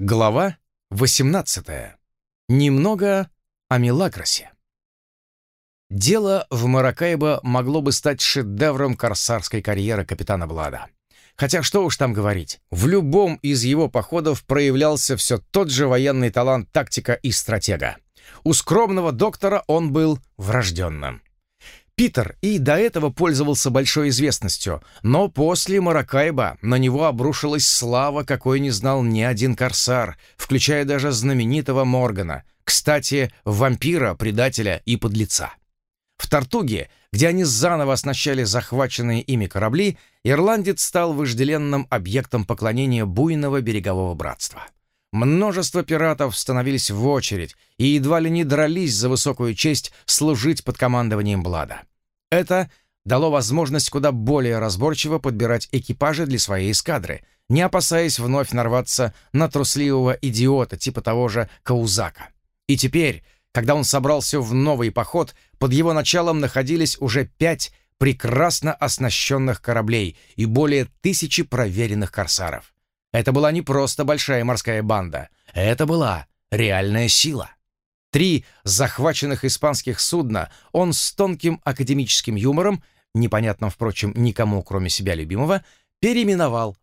Глава 18. Немного о Мелагросе. Дело в Маракайбо могло бы стать шедевром корсарской карьеры капитана Блада. Хотя что уж там говорить, в любом из его походов проявлялся все тот же военный талант тактика и стратега. У скромного доктора он был врожденным. Питер и до этого пользовался большой известностью, но после Маракайба на него обрушилась слава, какой не знал ни один корсар, включая даже знаменитого Моргана, кстати, вампира, предателя и подлеца. В Тартуге, где они заново оснащали захваченные ими корабли, ирландец стал вожделенным объектом поклонения буйного берегового братства. Множество пиратов становились в очередь и едва ли не дрались за высокую честь служить под командованием Блада. Это дало возможность куда более разборчиво подбирать экипажи для своей эскадры, не опасаясь вновь нарваться на трусливого идиота типа того же Каузака. И теперь, когда он собрался в новый поход, под его началом находились уже пять прекрасно оснащенных кораблей и более тысячи проверенных корсаров. Это была не просто большая морская банда, это была реальная сила. Три захваченных испанских судна он с тонким академическим юмором, непонятным, впрочем, никому, кроме себя любимого, переименовал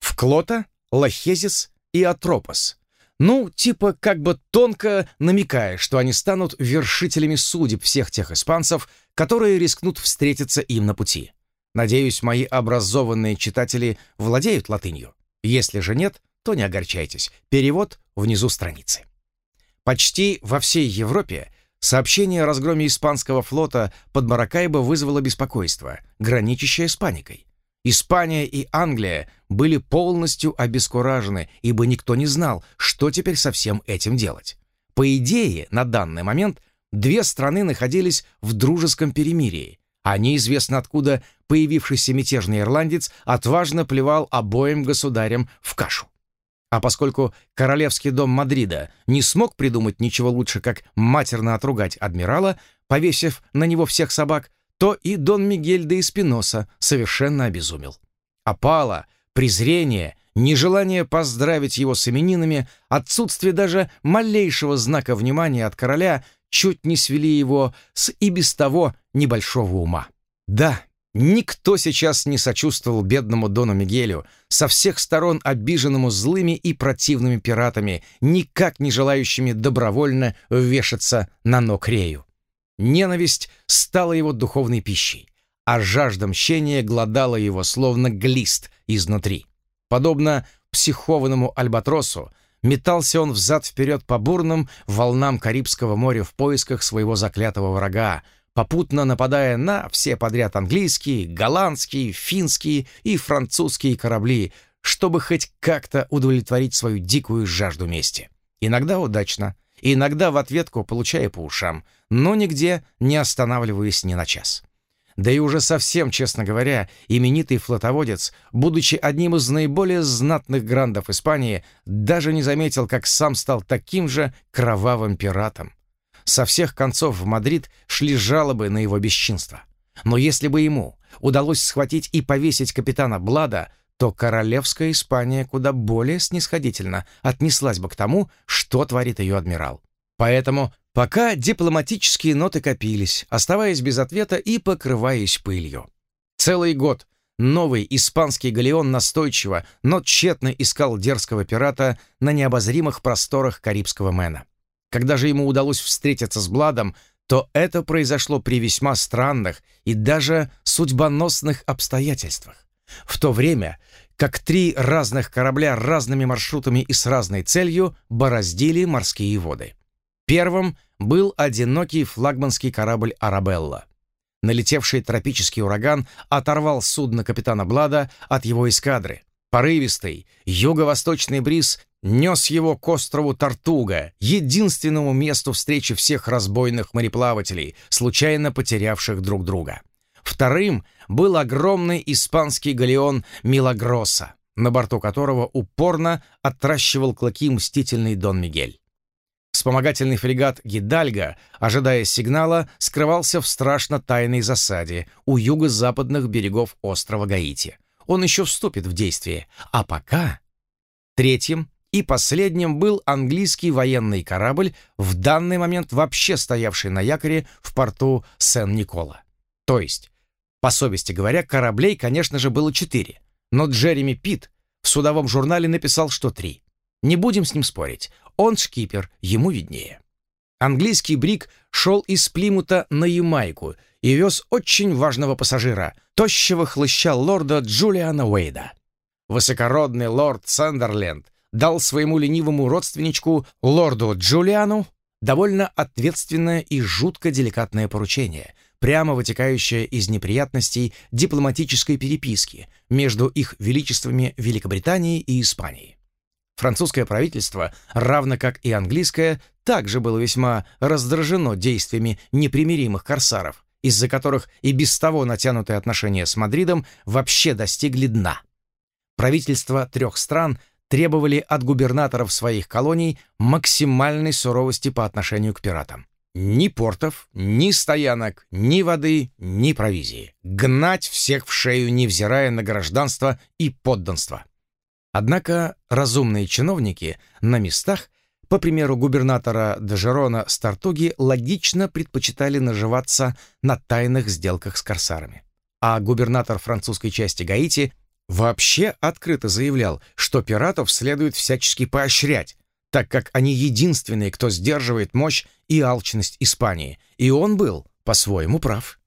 в Клота, Лахезис и Атропос. Ну, типа как бы тонко намекая, что они станут вершителями судеб всех тех испанцев, которые рискнут встретиться им на пути. Надеюсь, мои образованные читатели владеют латынью. Если же нет, то не огорчайтесь. Перевод внизу страницы. Почти во всей Европе сообщение о разгроме испанского флота под Маракайбо вызвало беспокойство, граничащее с паникой. Испания и Англия были полностью обескуражены, ибо никто не знал, что теперь со всем этим делать. По идее, на данный момент две страны находились в дружеском перемирии, а неизвестно откуда появившийся мятежный ирландец отважно плевал обоим государям в кашу. А поскольку королевский дом Мадрида не смог придумать ничего лучше, как матерно отругать адмирала, повесив на него всех собак, то и Дон Мигель де Испиноса совершенно обезумел. Опала, презрение, нежелание поздравить его с именинами, отсутствие даже малейшего знака внимания от короля чуть не свели его с и без того небольшого ума. Да, Никто сейчас не сочувствовал бедному Дону Мигелю, со всех сторон обиженному злыми и противными пиратами, никак не желающими добровольно вешаться на ног Рею. Ненависть стала его духовной пищей, а жажда мщения глодала его, словно глист изнутри. Подобно психованному альбатросу, метался он взад-вперед по бурным волнам Карибского моря в поисках своего заклятого врага, попутно нападая на все подряд английские, голландские, финские и французские корабли, чтобы хоть как-то удовлетворить свою дикую жажду мести. Иногда удачно, иногда в ответку получая по ушам, но нигде не останавливаясь ни на час. Да и уже совсем, честно говоря, именитый флотоводец, будучи одним из наиболее знатных грандов Испании, даже не заметил, как сам стал таким же кровавым пиратом. Со всех концов в Мадрид шли жалобы на его бесчинство. Но если бы ему удалось схватить и повесить капитана Блада, то королевская Испания куда более снисходительно отнеслась бы к тому, что творит ее адмирал. Поэтому пока дипломатические ноты копились, оставаясь без ответа и покрываясь пылью. Целый год новый испанский галеон настойчиво, но тщетно искал дерзкого пирата на необозримых просторах Карибского Мэна. Когда же ему удалось встретиться с Бладом, то это произошло при весьма странных и даже судьбоносных обстоятельствах. В то время, как три разных корабля разными маршрутами и с разной целью бороздили морские воды. Первым был одинокий флагманский корабль «Арабелла». Налетевший тропический ураган оторвал судно капитана Блада от его эскадры. Порывистый юго-восточный бриз нес его к острову Тартуга, единственному месту встречи всех разбойных мореплавателей, случайно потерявших друг друга. Вторым был огромный испанский галеон «Милагроса», на борту которого упорно отращивал клыки мстительный Дон Мигель. Вспомогательный фрегат «Гидальго», ожидая сигнала, скрывался в страшно тайной засаде у юго-западных берегов острова Гаити. Он еще вступит в действие. А пока... Третьим и последним был английский военный корабль, в данный момент вообще стоявший на якоре в порту Сен-Никола. То есть, по совести говоря, кораблей, конечно же, было четыре, но Джереми Питт в судовом журнале написал, что три. Не будем с ним спорить, он шкипер, ему виднее. Английский брик шел из Плимута на Ямайку и вез очень важного пассажира, тощего хлыща лорда Джулиана Уэйда. Высокородный лорд Сандерленд дал своему ленивому родственничку, лорду Джулиану, довольно ответственное и жутко деликатное поручение, прямо вытекающее из неприятностей дипломатической переписки между их величествами Великобритании и Испании. Французское правительство, равно как и английское, также было весьма раздражено действиями непримиримых корсаров, из-за которых и без того натянутые отношения с Мадридом вообще достигли дна. Правительства трех стран – требовали от губернаторов своих колоний максимальной суровости по отношению к пиратам. Ни портов, ни стоянок, ни воды, ни провизии. Гнать всех в шею, невзирая на гражданство и подданство. Однако разумные чиновники на местах, по примеру губернатора Дежерона Стартуги, логично предпочитали наживаться на тайных сделках с корсарами. А губернатор французской части Гаити вообще открыто заявлял, что пиратов следует всячески поощрять, так как они единственные, кто сдерживает мощь и алчность Испании, и он был по-своему прав.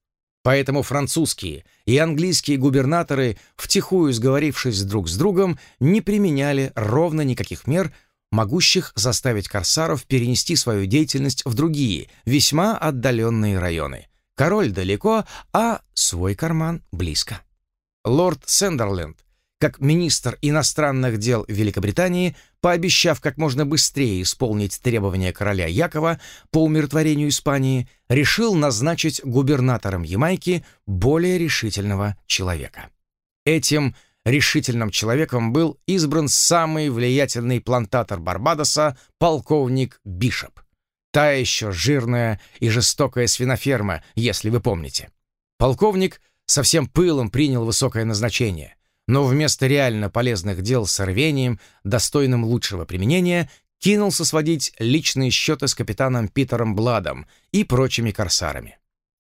Поэтому французские и английские губернаторы, втихую сговорившись друг с другом, не применяли ровно никаких мер, могущих заставить корсаров перенести свою деятельность в другие, весьма отдаленные районы. Король далеко, а свой карман близко лорд Сендерленд, как министр иностранных дел Великобритании, пообещав как можно быстрее исполнить требования короля Якова по умиротворению Испании, решил назначить губернатором Ямайки более решительного человека. Этим решительным человеком был избран самый влиятельный плантатор Барбадоса, полковник Бишоп. Та еще жирная и жестокая свиноферма, если вы помните. Полковник — со всем пылом принял высокое назначение, но вместо реально полезных дел с рвением, достойным лучшего применения, кинулся сводить личные счеты с капитаном Питером Бладом и прочими корсарами.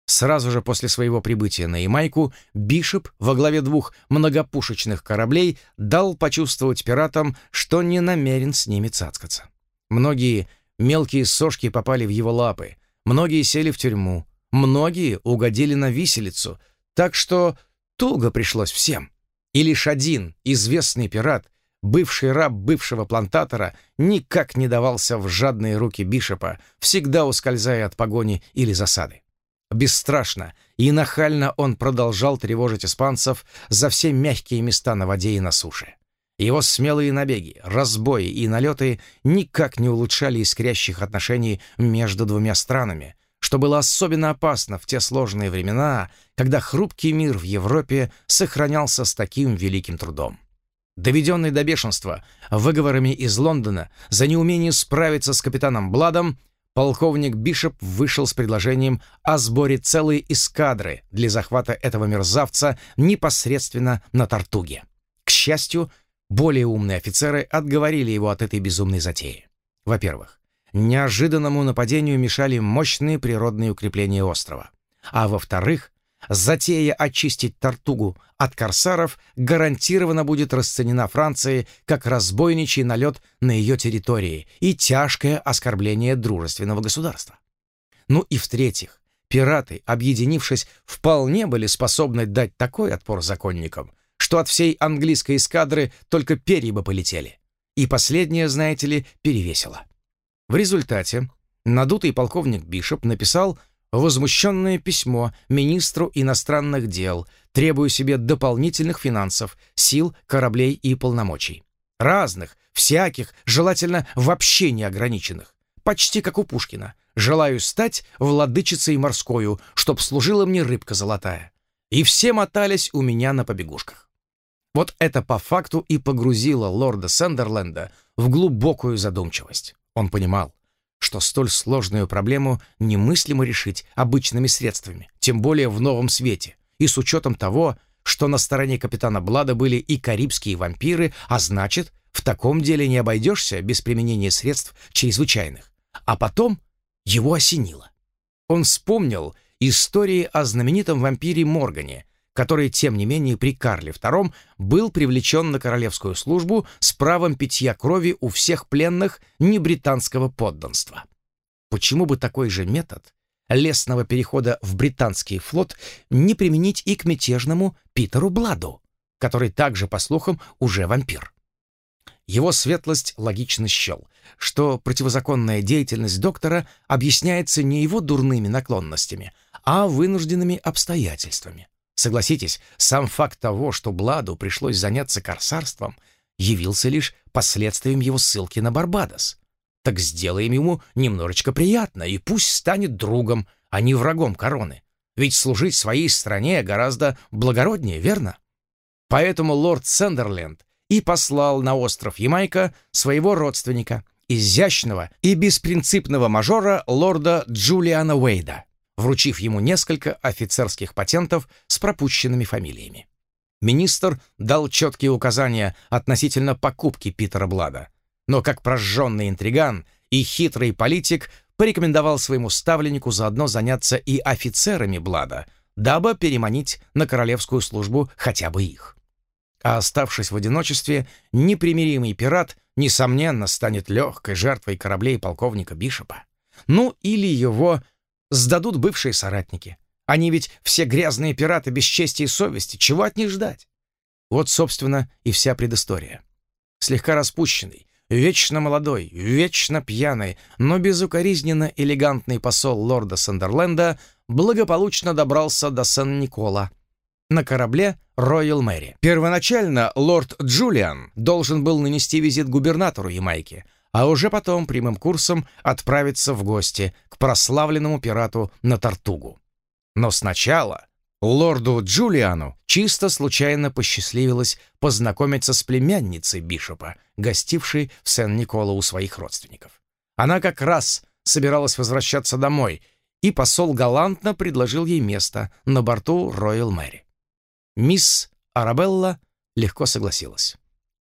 Сразу же после своего прибытия на Ямайку Бишоп во главе двух многопушечных кораблей дал почувствовать пиратам, что не намерен с ними цацкаться. Многие мелкие сошки попали в его лапы, многие сели в тюрьму, многие угодили на виселицу — так что туго пришлось всем. И лишь один известный пират, бывший раб бывшего плантатора, никак не давался в жадные руки Бишопа, всегда ускользая от погони или засады. Бесстрашно и нахально он продолжал тревожить испанцев за все мягкие места на воде и на суше. Его смелые набеги, разбои и налеты никак не улучшали искрящих отношений между двумя странами, что было особенно опасно в те сложные времена, когда хрупкий мир в Европе сохранялся с таким великим трудом. Доведенный до бешенства выговорами из Лондона за неумение справиться с капитаном Бладом, полковник Бишоп вышел с предложением о сборе целой эскадры для захвата этого мерзавца непосредственно на Тартуге. К счастью, более умные офицеры отговорили его от этой безумной затеи. Во-первых, неожиданному нападению мешали мощные природные укрепления острова. А во-вторых, затея очистить Тартугу от корсаров гарантированно будет расценена Францией как разбойничий налет на ее территории и тяжкое оскорбление дружественного государства. Ну и в-третьих, пираты, объединившись, вполне были способны дать такой отпор законникам, что от всей английской эскадры только перья бы полетели. И последнее, знаете ли, перевесило. В результате надутый полковник Бишоп написал возмущенное письмо министру иностранных дел, требуя себе дополнительных финансов, сил, кораблей и полномочий. Разных, всяких, желательно вообще неограниченных. Почти как у Пушкина. «Желаю стать владычицей морскою, чтоб служила мне рыбка золотая». И все мотались у меня на побегушках. Вот это по факту и погрузило лорда Сендерленда в глубокую задумчивость. Он понимал, что столь сложную проблему немыслимо решить обычными средствами, тем более в новом свете, и с учетом того, что на стороне капитана Блада были и карибские вампиры, а значит, в таком деле не обойдешься без применения средств чрезвычайных. А потом его осенило. Он вспомнил истории о знаменитом вампире Моргане, который, тем не менее, при Карле II был привлечен на королевскую службу с правом питья крови у всех пленных небританского подданства. Почему бы такой же метод лесного перехода в британский флот не применить и к мятежному Питеру Бладу, который также, по слухам, уже вампир? Его светлость логично счел, что противозаконная деятельность доктора объясняется не его дурными наклонностями, а вынужденными обстоятельствами. Согласитесь, сам факт того, что Бладу пришлось заняться корсарством, явился лишь последствием его ссылки на Барбадос. Так сделаем ему немножечко приятно, и пусть станет другом, а не врагом короны. Ведь служить своей стране гораздо благороднее, верно? Поэтому лорд Сендерленд и послал на остров Ямайка своего родственника, изящного и беспринципного мажора лорда Джулиана Уэйда вручив ему несколько офицерских патентов с пропущенными фамилиями. Министр дал четкие указания относительно покупки Питера Блада, но как прожженный интриган и хитрый политик порекомендовал своему ставленнику заодно заняться и офицерами Блада, дабы переманить на королевскую службу хотя бы их. А оставшись в одиночестве, непримиримый пират, несомненно, станет легкой жертвой кораблей полковника Бишопа. Ну, или его сдадут бывшие соратники. Они ведь все грязные пираты без чести и совести. Чего от них ждать? Вот, собственно, и вся предыстория. Слегка распущенный, вечно молодой, вечно пьяный, но безукоризненно элегантный посол лорда Сандерленда благополучно добрался до Сан-Никола на корабле Royal Мэри. Первоначально лорд Джулиан должен был нанести визит губернатору Ямайки, а уже потом прямым курсом отправиться в гости к прославленному пирату на Тартугу. Но сначала лорду Джулиану чисто случайно посчастливилось познакомиться с племянницей Бишопа, гостившей в Сен-Никола у своих родственников. Она как раз собиралась возвращаться домой, и посол галантно предложил ей место на борту Роyal Мэри. Мисс Арабелла легко согласилась.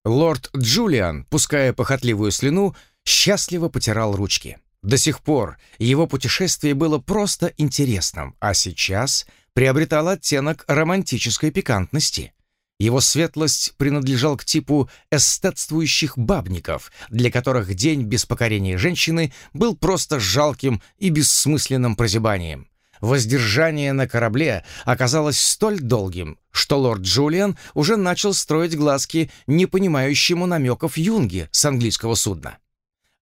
Лорд Джулиан, пуская похотливую слюну, счастливо потирал ручки. До сих пор его путешествие было просто интересным, а сейчас приобретало оттенок романтической пикантности. Его светлость принадлежал к типу эстетствующих бабников, для которых день без покорения женщины был просто жалким и бессмысленным прозябанием. Воздержание на корабле оказалось столь долгим, что лорд Джулиан уже начал строить глазки непонимающему намеков Юнге с английского судна.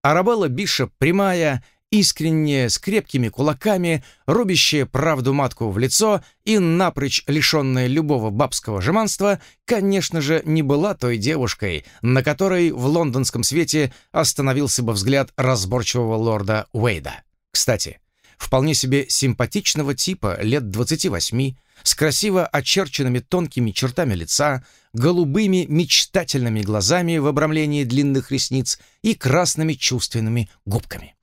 Арабелла Бишоп прямая, искренняя, с крепкими кулаками, рубящая правду матку в лицо и напрочь лишенная любого бабского жеманства, конечно же, не была той девушкой, на которой в лондонском свете остановился бы взгляд разборчивого лорда Уэйда. Кстати, вполне себе симпатичного типа, лет 28, с красиво очерченными тонкими чертами лица, голубыми мечтательными глазами в обрамлении длинных ресниц и красными чувственными губками.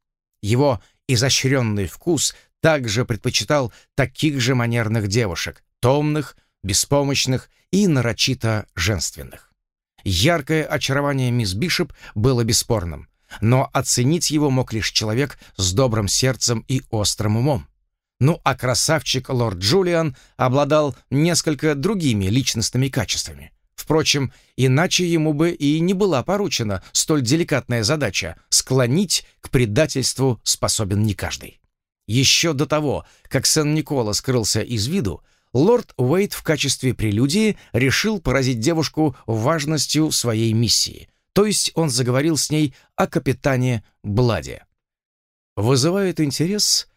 Его изощренный вкус также предпочитал таких же манерных девушек, томных, беспомощных и нарочито женственных. Яркое очарование мисс Бишоп было бесспорным но оценить его мог лишь человек с добрым сердцем и острым умом. Ну а красавчик лорд Джулиан обладал несколько другими личностными качествами. Впрочем, иначе ему бы и не была поручена столь деликатная задача — склонить к предательству способен не каждый. Еще до того, как Сен-Никола скрылся из виду, лорд Уэйт в качестве прелюдии решил поразить девушку важностью своей миссии — то есть он заговорил с ней о капитане Бладе. «Вызывает интерес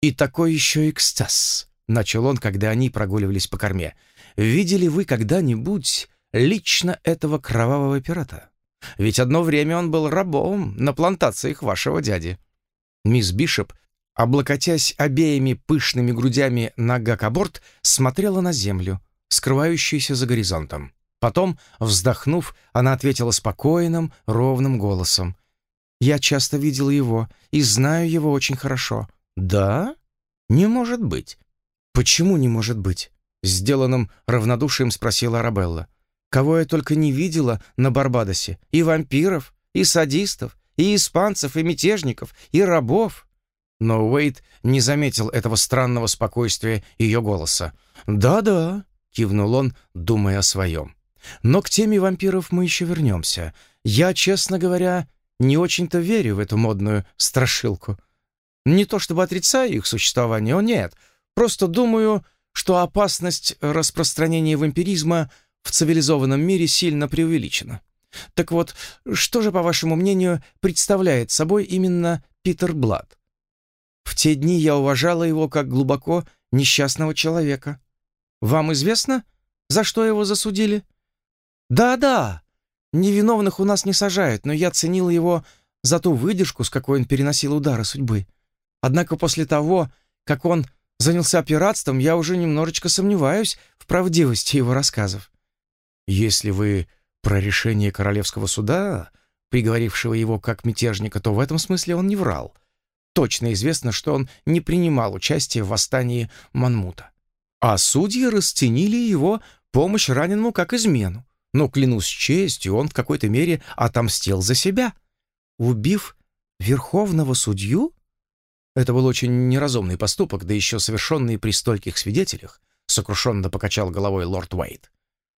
и такой еще экстаз», — начал он, когда они прогуливались по корме. «Видели вы когда-нибудь лично этого кровавого пирата? Ведь одно время он был рабом на плантациях вашего дяди». Мисс Бишоп, облокотясь обеими пышными грудями на гакоборд, смотрела на землю, скрывающуюся за горизонтом. Потом, вздохнув, она ответила спокойным, ровным голосом. «Я часто видел его и знаю его очень хорошо». «Да? Не может быть». «Почему не может быть?» Сделанным равнодушием спросила Арабелла. «Кого я только не видела на Барбадосе. И вампиров, и садистов, и испанцев, и мятежников, и рабов». Но Уэйд не заметил этого странного спокойствия ее голоса. «Да-да», — кивнул он, думая о своем. «Но к теме вампиров мы еще вернемся. Я, честно говоря, не очень-то верю в эту модную страшилку. Не то чтобы отрицаю их существование, о нет, просто думаю, что опасность распространения вампиризма в цивилизованном мире сильно преувеличена. Так вот, что же, по вашему мнению, представляет собой именно Питер Блад? В те дни я уважала его как глубоко несчастного человека. Вам известно, за что его засудили? Да-да, невиновных у нас не сажают, но я ценила его за ту выдержку, с какой он переносил удары судьбы. Однако после того, как он занялся пиратством, я уже немножечко сомневаюсь в правдивости его рассказов. Если вы про решение королевского суда, приговорившего его как мятежника, то в этом смысле он не врал. Точно известно, что он не принимал участия в восстании Манмута. А судьи расценили его помощь раненому как измену. Но, клянусь честью, он в какой-то мере отомстил за себя. Убив верховного судью? Это был очень неразумный поступок, да еще совершенный при стольких свидетелях, сокрушенно покачал головой лорд Уайт.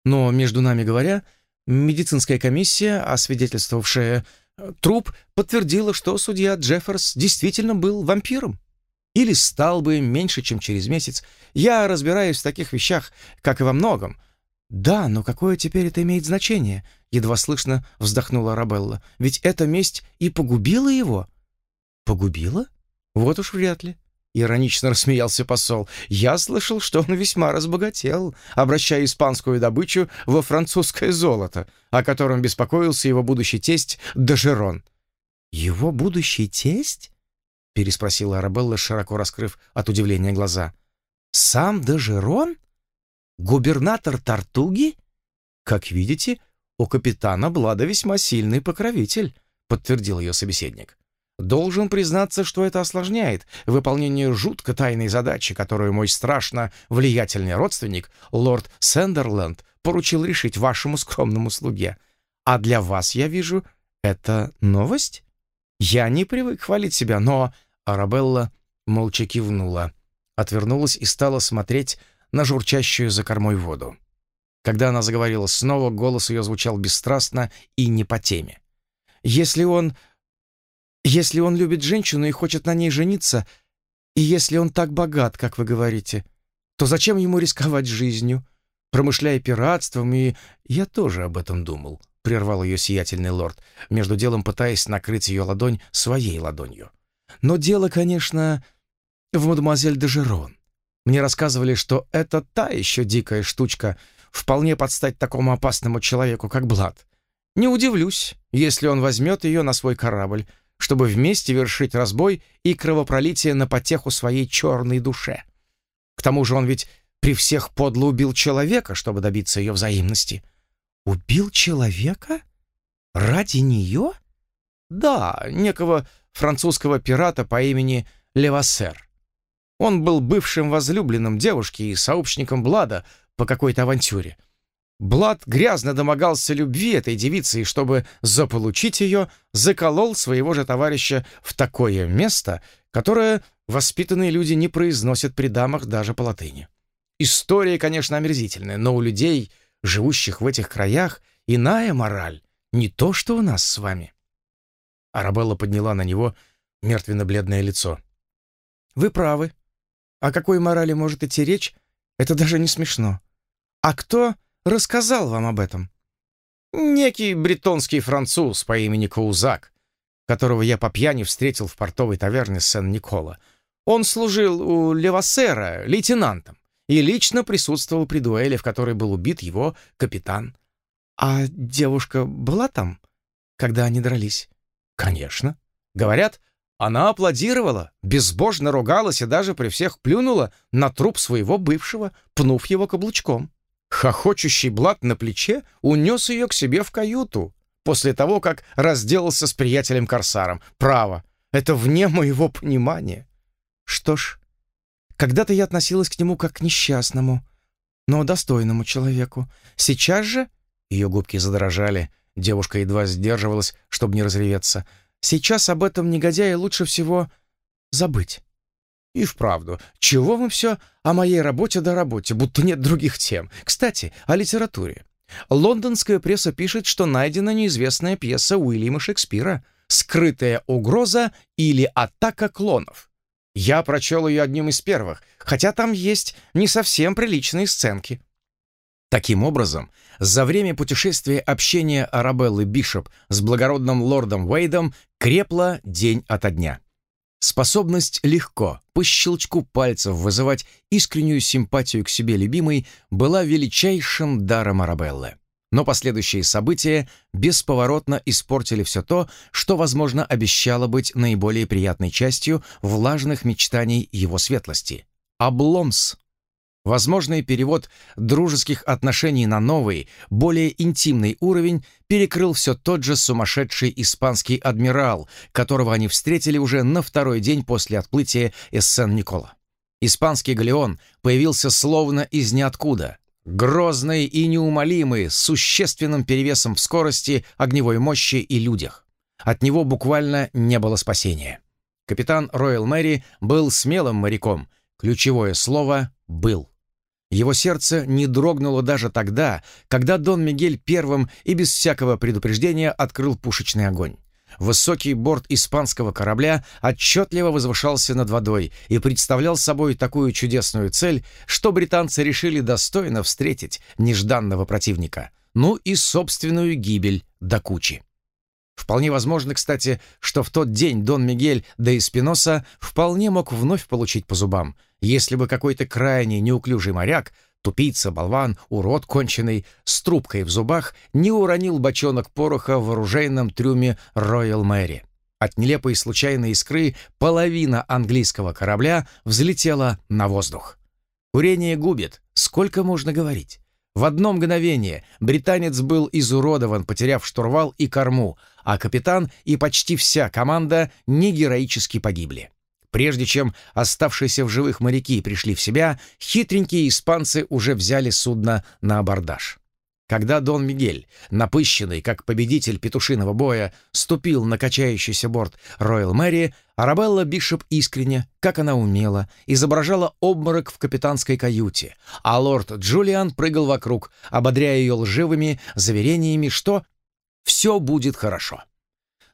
Но, между нами говоря, медицинская комиссия, освидетельствовавшая э, труп, подтвердила, что судья Джефферс действительно был вампиром. Или стал бы меньше, чем через месяц. Я разбираюсь в таких вещах, как и во многом. Да, но какое теперь это имеет значение? Едва слышно вздохнула Арабелла. Ведь эта месть и погубила его. Погубила? «Вот уж вряд ли», — иронично рассмеялся посол. «Я слышал, что он весьма разбогател, обращая испанскую добычу во французское золото, о котором беспокоился его будущий тесть Дажерон». «Его будущий тесть?» — переспросила Арабелла, широко раскрыв от удивления глаза. «Сам Дажерон? Губернатор Тартуги? Как видите, у капитана Блада весьма сильный покровитель», — подтвердил ее собеседник. Должен признаться, что это осложняет выполнение жутко тайной задачи, которую мой страшно влиятельный родственник, лорд Сендерленд, поручил решить вашему скромному слуге. А для вас, я вижу, это новость? Я не привык хвалить себя, но...» Арабелла молча кивнула, отвернулась и стала смотреть на журчащую за кормой воду. Когда она заговорила снова, голос ее звучал бесстрастно и не по теме. «Если он если он любит женщину и хочет на ней жениться, и если он так богат, как вы говорите, то зачем ему рисковать жизнью, промышляя пиратством и... Я тоже об этом думал, — прервал ее сиятельный лорд, между делом пытаясь накрыть ее ладонь своей ладонью. Но дело, конечно, в мадемуазель де Жерон. Мне рассказывали, что это та еще дикая штучка, вполне подстать такому опасному человеку, как Блад. Не удивлюсь, если он возьмет ее на свой корабль, чтобы вместе вершить разбой и кровопролитие на потеху своей черной душе. К тому же он ведь при всех подло убил человека, чтобы добиться ее взаимности. Убил человека? Ради нее? Да, некого французского пирата по имени Левассер. Он был бывшим возлюбленным девушки и сообщником Блада по какой-то авантюре — Блад грязно домогался любви этой девицы и, чтобы заполучить ее, заколол своего же товарища в такое место, которое воспитанные люди не произносят при дамах даже по латыни. История, конечно, омерзительная, но у людей, живущих в этих краях, иная мораль, не то, что у нас с вами. Арабелла подняла на него мертвенно-бледное лицо. «Вы правы. О какой морали может идти речь? Это даже не смешно. А кто рассказал вам об этом?» «Некий бретонский француз по имени Каузак, которого я по пьяни встретил в портовой таверне Сен-Никола. Он служил у Левассера лейтенантом и лично присутствовал при дуэли, в которой был убит его капитан. А девушка была там, когда они дрались? Конечно. Говорят, она аплодировала, безбожно ругалась и даже при всех плюнула на труп своего бывшего, пнув его каблучком. Хохочущий Блад на плече унес ее к себе в каюту после того, как разделался с приятелем-корсаром. Право, это вне моего понимания. Что ж, когда-то я относилась к нему как к несчастному, но достойному человеку. Сейчас же...» Ее губки задрожали. Девушка едва сдерживалась, чтобы не разреветься. «Сейчас об этом негодяе лучше всего забыть». «И вправду, чего мы все о моей работе да работе, будто нет других тем? Кстати, о литературе. Лондонская пресса пишет, что найдена неизвестная пьеса Уильяма Шекспира «Скрытая угроза» или «Атака клонов». Я прочел ее одним из первых, хотя там есть не совсем приличные сценки. Таким образом, за время путешествия общения Арабеллы Бишоп с благородным лордом Уэйдом крепло день ото дня. Способность легко, по щелчку пальцев вызывать искреннюю симпатию к себе любимой была величайшим даром Арабеллы. Но последующие события бесповоротно испортили все то, что, возможно, обещало быть наиболее приятной частью влажных мечтаний его светлости. Обломс Возможный перевод дружеских отношений на новый, более интимный уровень перекрыл все тот же сумасшедший испанский адмирал, которого они встретили уже на второй день после отплытия из Сен-Никола. Испанский галеон появился словно из ниоткуда, грозный и неумолимый, с существенным перевесом в скорости, огневой мощи и людях. От него буквально не было спасения. Капитан Роyal Мэри был смелым моряком, ключевое слово «был». Его сердце не дрогнуло даже тогда, когда Дон Мигель первым и без всякого предупреждения открыл пушечный огонь. Высокий борт испанского корабля отчетливо возвышался над водой и представлял собой такую чудесную цель, что британцы решили достойно встретить нежданного противника, ну и собственную гибель до кучи. Вполне возможно, кстати, что в тот день Дон Мигель де Эспиноса вполне мог вновь получить по зубам, если бы какой-то крайне неуклюжий моряк, тупица, болван, урод конченый, с трубкой в зубах, не уронил бочонок пороха в оружейном трюме Роyal Мэри. От нелепой случайной искры половина английского корабля взлетела на воздух. Курение губит, сколько можно говорить? В одно мгновение британец был изуродован, потеряв штурвал и корму, а капитан и почти вся команда негероически погибли. Прежде чем оставшиеся в живых моряки пришли в себя, хитренькие испанцы уже взяли судно на абордаж. Когда Дон Мигель, напыщенный, как победитель петушиного боя, ступил на качающийся борт Роyal Мэри, Арабелла Бишоп искренне, как она умела, изображала обморок в капитанской каюте, а лорд Джулиан прыгал вокруг, ободряя ее лживыми заверениями, что «все будет хорошо».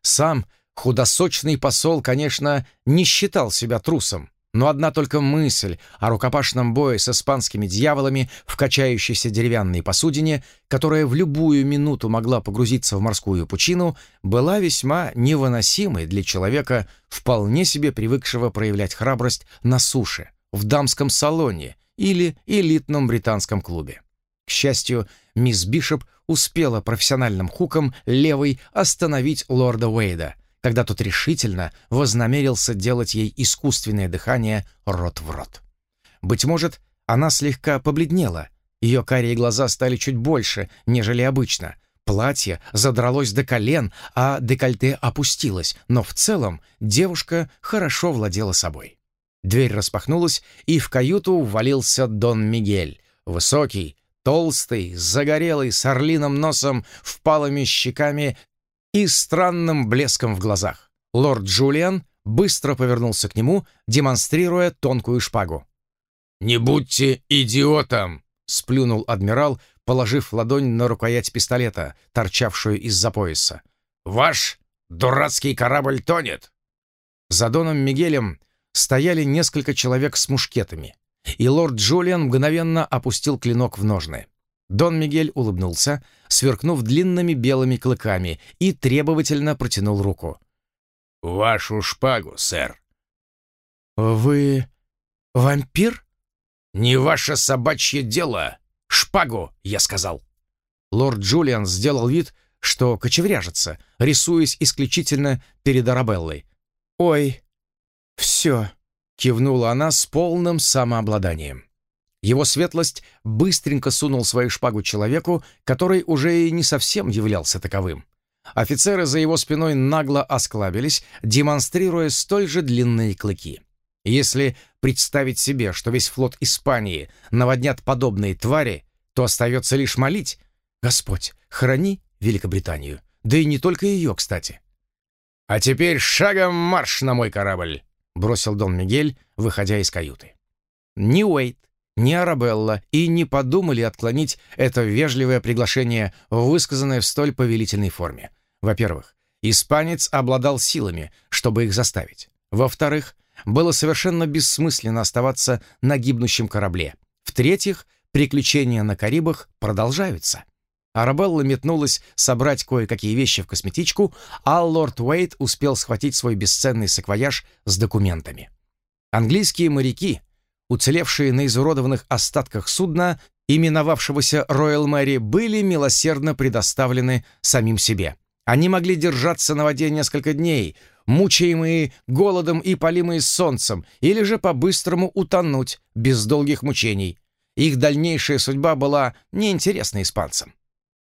Сам худосочный посол, конечно, не считал себя трусом, но одна только мысль о рукопашном бое с испанскими дьяволами в качающейся деревянной посудине, которая в любую минуту могла погрузиться в морскую пучину, была весьма невыносимой для человека, вполне себе привыкшего проявлять храбрость на суше, в дамском салоне или элитном британском клубе. К счастью, мисс Бишоп успела профессиональным хуком левой остановить лорда Уэйда — когда тот решительно вознамерился делать ей искусственное дыхание рот в рот. Быть может, она слегка побледнела, ее карие глаза стали чуть больше, нежели обычно. Платье задралось до колен, а декольте опустилось, но в целом девушка хорошо владела собой. Дверь распахнулась, и в каюту ввалился Дон Мигель, высокий, толстый, загорелый, с орлиным носом, впалыми щеками и странным блеском в глазах. Лорд Джулиан быстро повернулся к нему, демонстрируя тонкую шпагу. «Не будьте идиотом!» — сплюнул адмирал, положив ладонь на рукоять пистолета, торчавшую из-за пояса. «Ваш дурацкий корабль тонет!» За Доном Мигелем стояли несколько человек с мушкетами, и лорд Джулиан мгновенно опустил клинок в ножны. Дон Мигель улыбнулся, сверкнув длинными белыми клыками, и требовательно протянул руку. «Вашу шпагу, сэр». «Вы вампир?» «Не ваше собачье дело. Шпагу, я сказал». Лорд Джулиан сделал вид, что кочевряжется, рисуясь исключительно перед Арабеллой. «Ой, все», — кивнула она с полным самообладанием. Его светлость быстренько сунул свою шпагу человеку, который уже и не совсем являлся таковым. Офицеры за его спиной нагло осклабились, демонстрируя столь же длинные клыки. Если представить себе, что весь флот Испании наводнят подобные твари, то остается лишь молить «Господь, храни Великобританию». Да и не только ее, кстати. «А теперь шагом марш на мой корабль!» — бросил Дон Мигель, выходя из каюты. Ни Уэйт, ни Арабелла и не подумали отклонить это вежливое приглашение, высказанное в столь повелительной форме. Во-первых, испанец обладал силами, чтобы их заставить. Во-вторых, было совершенно бессмысленно оставаться на гибнущем корабле. В-третьих, приключения на Карибах продолжаются. Арабелла метнулась собрать кое-какие вещи в косметичку, а лорд Уэйт успел схватить свой бесценный саквояж с документами. Английские моряки, уцелевшие на изуродованных остатках судна, именовавшегося Royal Mary, были милосердно предоставлены самим себе. Они могли держаться на воде несколько дней, мучаемые голодом и полимые солнцем, или же по-быстрому утонуть без долгих мучений. Их дальнейшая судьба была неинтересна испанцам.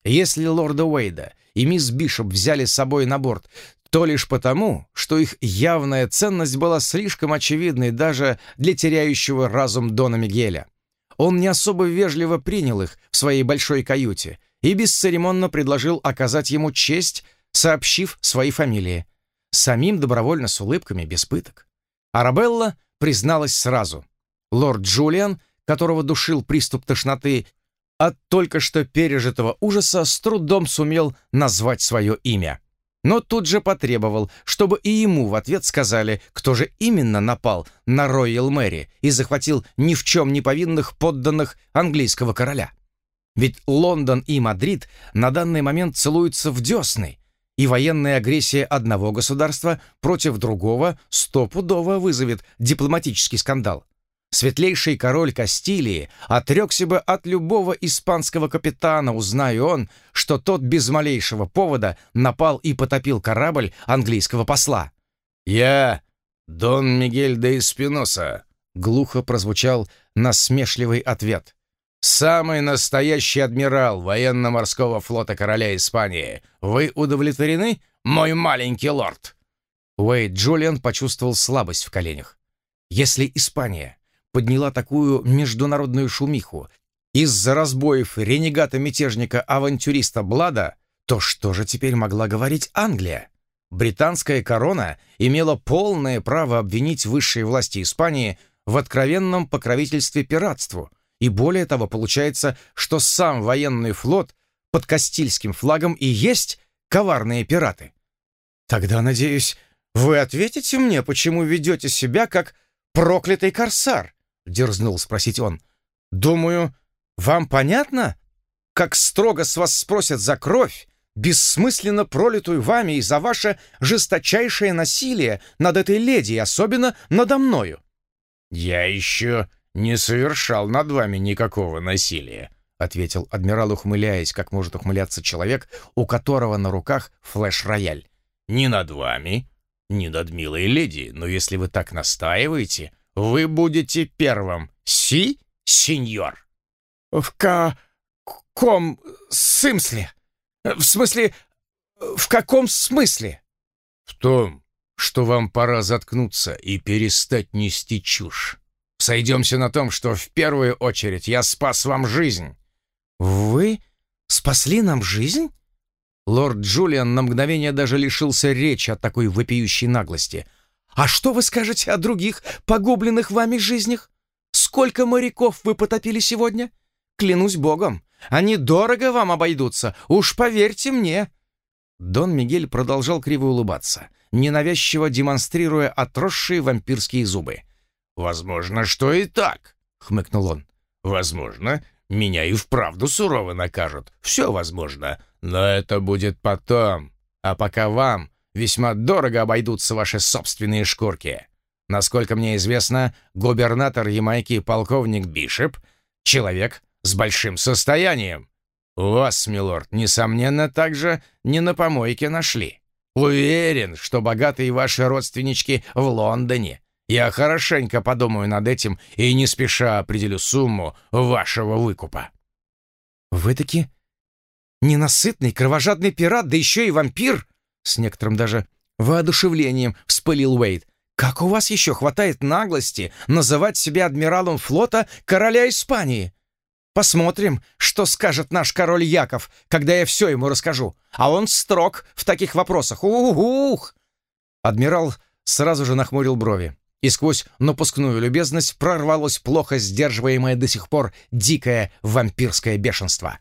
Если лорда Уэйда и мисс Бишоп взяли с собой на борт, то лишь потому, что их явная ценность была слишком очевидной даже для теряющего разум Дона Мигеля. Он не особо вежливо принял их в своей большой каюте и бесцеремонно предложил оказать ему честь, сообщив свои фамилии. Самим добровольно с улыбками, без пыток. Арабелла призналась сразу. Лорд Джулиан, которого душил приступ тошноты от только что пережитого ужаса с трудом сумел назвать свое имя. Но тут же потребовал, чтобы и ему в ответ сказали, кто же именно напал на Роyal Мэри и захватил ни в чем не повинных подданных английского короля. Ведь Лондон и Мадрид на данный момент целуются в десны, и военная агрессия одного государства против другого стопудово вызовет дипломатический скандал светлейший король Кастилии отрекся бы от любого испанского капитана, узная он, что тот без малейшего повода напал и потопил корабль английского посла. «Я Дон Мигель де Эспиноса», — глухо прозвучал насмешливый ответ. «Самый настоящий адмирал военно-морского флота короля Испании. Вы удовлетворены, мой маленький лорд?» Уэйд Джулиан почувствовал слабость в коленях. «Если Испания подняла такую международную шумиху из-за разбоев ренегата-мятежника-авантюриста Блада, то что же теперь могла говорить Англия? Британская корона имела полное право обвинить высшие власти Испании в откровенном покровительстве пиратству, и более того, получается, что сам военный флот под Кастильским флагом и есть коварные пираты. Тогда, надеюсь, вы ответите мне, почему ведете себя как проклятый корсар, — дерзнул спросить он. «Думаю, вам понятно, как строго с вас спросят за кровь, бессмысленно пролитую вами и за ваше жесточайшее насилие над этой леди, особенно надо мною?» «Я еще не совершал над вами никакого насилия», — ответил адмирал, ухмыляясь, как может ухмыляться человек, у которого на руках флеш-рояль. «Ни над вами, ни над милой леди, но если вы так настаиваете, вы будете первым. Си, сеньор?» «В каком смысле? В смысле, в каком смысле?» «В том, что вам пора заткнуться и перестать нести чушь. Сойдемся на том, что в первую очередь я спас вам жизнь». «Вы спасли нам жизнь?» Лорд Джулиан на мгновение даже лишился речи от такой вопиющей наглости — а что вы скажете о других погубленных вами жизнях? Сколько моряков вы потопили сегодня? Клянусь богом, они дорого вам обойдутся, уж поверьте мне». Дон Мигель продолжал криво улыбаться, ненавязчиво демонстрируя отросшие вампирские зубы. «Возможно, что и так», — хмыкнул он. «Возможно, меня и вправду сурово накажут. Все возможно, но это будет потом. А пока вам весьма дорого обойдутся ваши собственные шкурки. Насколько мне известно, губернатор Ямайки полковник Бишоп — человек с большим состоянием. Вас, милорд, несомненно, также не на помойке нашли. Уверен, что богатые ваши родственнички в Лондоне. Я хорошенько подумаю над этим и не спеша определю сумму вашего выкупа». «Вы таки ненасытный кровожадный пират, да еще и вампир?» С некоторым даже воодушевлением вспылил Уэйд. Как у вас еще хватает наглости называть себя адмиралом флота короля Испании? Посмотрим, что скажет наш король Яков, когда я все ему расскажу. А он строг в таких вопросах. Ух! Адмирал сразу же нахмурил брови, и сквозь напускную любезность прорвалось плохо сдерживаемое до сих пор дикое вампирское бешенство.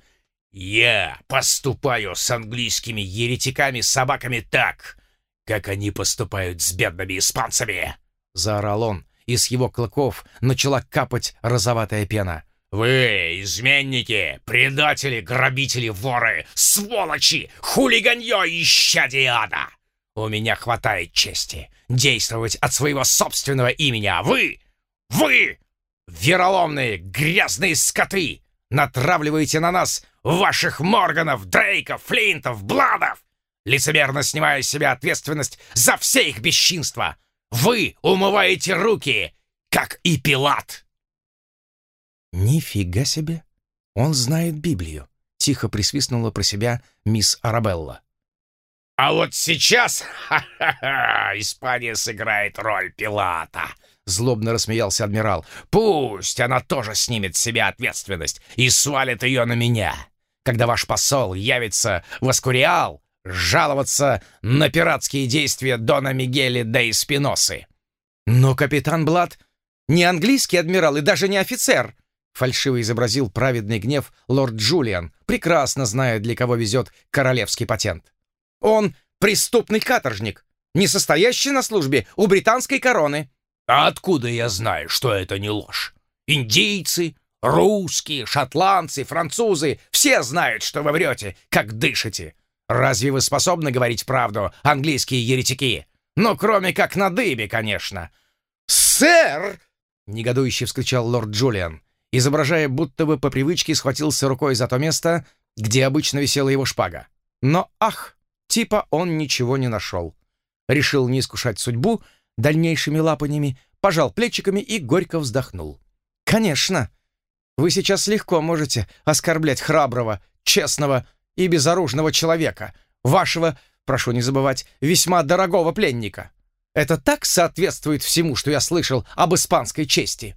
«Я поступаю с английскими еретиками-собаками так, как они поступают с бедными испанцами!» — заорал он, и с его клыков начала капать розоватая пена. «Вы, изменники, предатели, грабители, воры, сволочи, хулиганье и ада! У меня хватает чести действовать от своего собственного имени, а вы, вы, вероломные, грязные скоты, натравливаете на нас ваших Морганов, Дрейков, Флинтов, Бладов, лицемерно снимая с себя ответственность за все их бесчинства. Вы умываете руки, как и Пилат!» «Нифига себе! Он знает Библию!» — тихо присвистнула про себя мисс Арабелла. «А вот сейчас ха-ха-ха, Испания сыграет роль Пилата!» — злобно рассмеялся адмирал. «Пусть она тоже снимет с себя ответственность и свалит ее на меня, когда ваш посол явится в Аскуриал жаловаться на пиратские действия Дона Мигеля де Эспиносы». «Но капитан Блад не английский адмирал и даже не офицер!» Фальшиво изобразил праведный гнев лорд Джулиан, прекрасно зная, для кого везет королевский патент. «Он преступный каторжник, не состоящий на службе у британской короны». «А откуда я знаю, что это не ложь? Индийцы, русские, шотландцы, французы — все знают, что вы врете, как дышите. Разве вы способны говорить правду, английские еретики? Ну, кроме как на дыбе, конечно». «Сэр!» — негодующе вскричал лорд Джулиан изображая, будто бы по привычке схватился рукой за то место, где обычно висела его шпага. Но ах, типа он ничего не нашел. Решил не искушать судьбу дальнейшими лапаниями, пожал плечиками и горько вздохнул. «Конечно, вы сейчас легко можете оскорблять храброго, честного и безоружного человека, вашего, прошу не забывать, весьма дорогого пленника. Это так соответствует всему, что я слышал об испанской чести».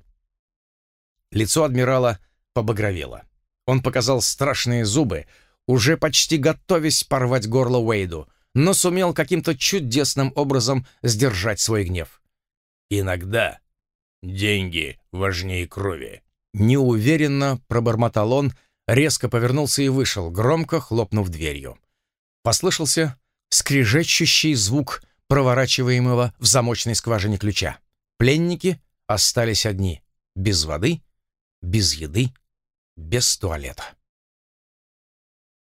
Лицо адмирала побагровело. Он показал страшные зубы, уже почти готовясь порвать горло Уэйду, но сумел каким-то чудесным образом сдержать свой гнев. «Иногда деньги важнее крови», — неуверенно пробормотал он, резко повернулся и вышел, громко хлопнув дверью. Послышался скрежещущий звук проворачиваемого в замочной скважине ключа. Пленники остались одни, без воды без еды, без туалета.